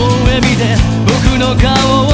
微笑みで僕の顔を